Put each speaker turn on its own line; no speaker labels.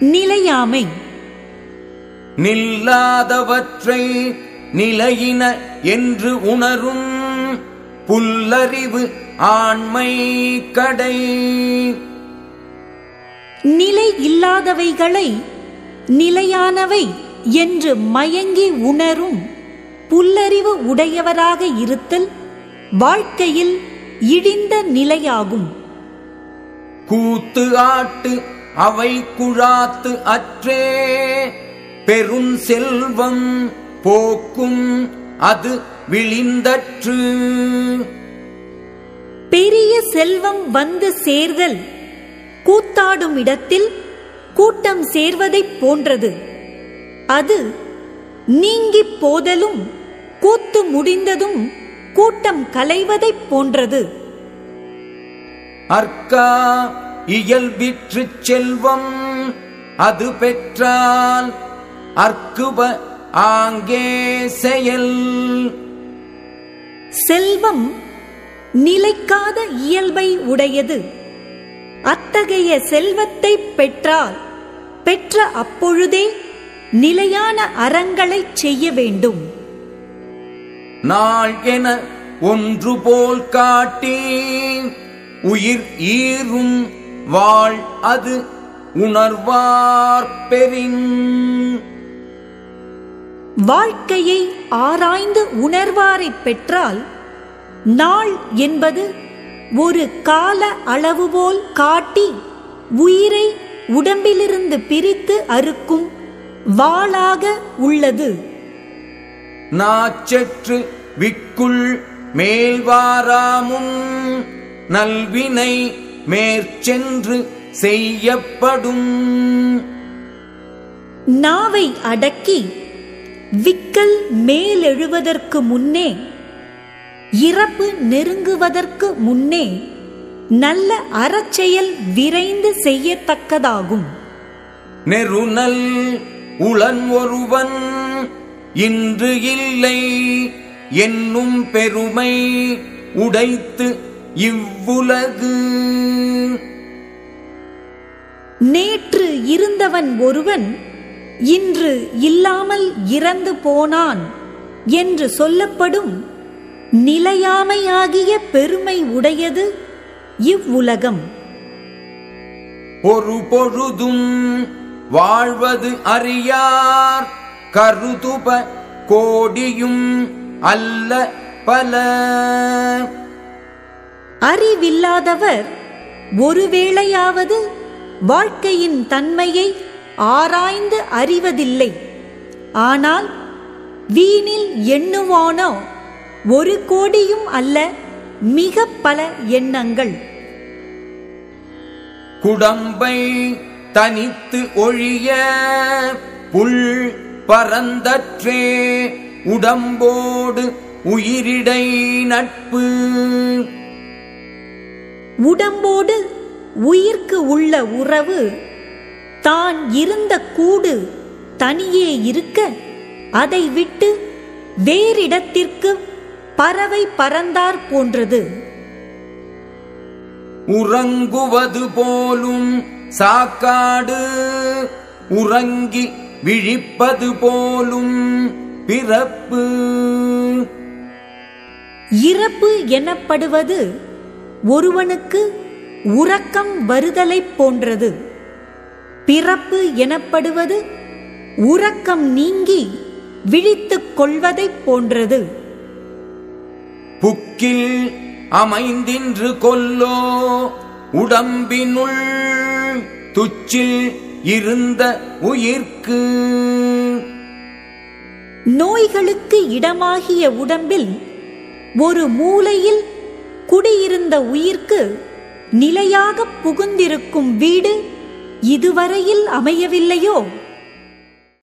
நிலையாமை.
நில்லாதவற்றை நிலையின என்று உணரும் புல்லறிவு ஆண்மை கடை.
நிலை இல்லாதவைகளை நிலையானவை என்று மயங்கி உணரும் புல்லறிவு உடையவராக இருத்தல் வாழ்க்கையில் இடிந்த நிலையாகும்.
கூத்து ஆட்டு அவை குழாத்து அற்றே. பெரும் செல்வம் போக்கும் அது விழிந்தற்று.
பெரிய செல்வம் வந்து சேர்தல் கூத்தாடும் இடத்தில் கூட்டம் சேர்வதைப் போன்றது. அது நீங்கிப் போதலும் கூத்து முடிந்ததும் கூட்டம் கலைவதைப் போன்றது.
அர்க்கா இயல்பிற்றுச் செல்வம் அது பெற்றால் அர்க்குவ ஆங்கே செயல்.
செல்வம் நிலைக்காத இயல்பை உடையது. அத்தகைய செல்வத்தை பெற்றால் பெற்ற அப்பொழுதே நிலையான அறங்களைச் செய்ய வேண்டும்.
நாள் என ஒன்று போல் காட்டி உயிர் ஈரும் வாழ் அது உணர்வார் பெறின்.
வாழ்க்கையை ஆராய்ந்து உணர்வாரைப் பெற்றால் நாள் என்பது ஒரு கால அளவுபோல் காட்டி உயிரை உடம்பிலிருந்து பிரித்து அறுக்கும் வாளாக உள்ளது.
நாச்சற்று விக்குள் மேல்வாராமும் நல்வினை மேற்சென்று செய்யப்படும்.
நாவை அடக்கி விக்கல் மேலெழுவதற்கு முன்னே இறப்பு நெருங்குவதற்கு முன்னே நல்ல அறச்செயல் விரைந்து செய்யத்தக்கதாகும்.
நெருநல் உளன் ஒருவன் இன்று இல்லை என்னும் பெருமை உடைத்து இவ்வுலகு.
நேற்று இருந்தவன் ஒருவன் இன்று இல்லாமல் இறந்து போனான் என்று சொல்லப்படும் நிலையாமையாகிய பெருமை உடையது இவ்வுலகம்.
ஒரு பொழுதும் வாழ்வது அறியார் கருதுப கோடியும் அல்ல பல.
அறிவில்லாதவர் ஒருவேளையாவது வாழ்க்கையின் தன்மையை ஆராய்ந்து அறிவதில்லை. ஆனால் வீணில் எண்ணுவானோ ஒரு கோடியும் அல்ல மிக பல எண்ணங்கள்.
குடம்பை தனித்து ஒழிய புல் பரந்தற்றே உடம்போடு உயிரிடை நட்பு.
உடம்போடு உயிர்க்கு உள்ள உறவு தான் இருந்த கூடு தனியே இருக்க அதை விட்டு வேறிடத்திற்கு பறவை பறந்தார் போன்றது.
உறங்குவது போலும் சாக்காடு உறங்கி விழிப்பது போலும் பிறப்பு.
இறப்பு எனப்படுவது ஒருவனுக்கு உறக்கம் வருதலைப் போன்றது. பிறப்பு எனப்படுவது உறக்கம் நீங்கி விழித்துக் கொள்வதைப் போன்றது.
புக்கில் அமைந்தின்று கொல்லோ உடம்பினுள் துச்சில் இருந்த உயிர்க்கு.
நோய்களுக்கு இடமாகிய உடம்பில் ஒரு மூலையில் குடியிருந்த உயிர்க்கு நிலையாக புகுந்திருக்கும் வீடு இதுவரையில் அமையவில்லையோ?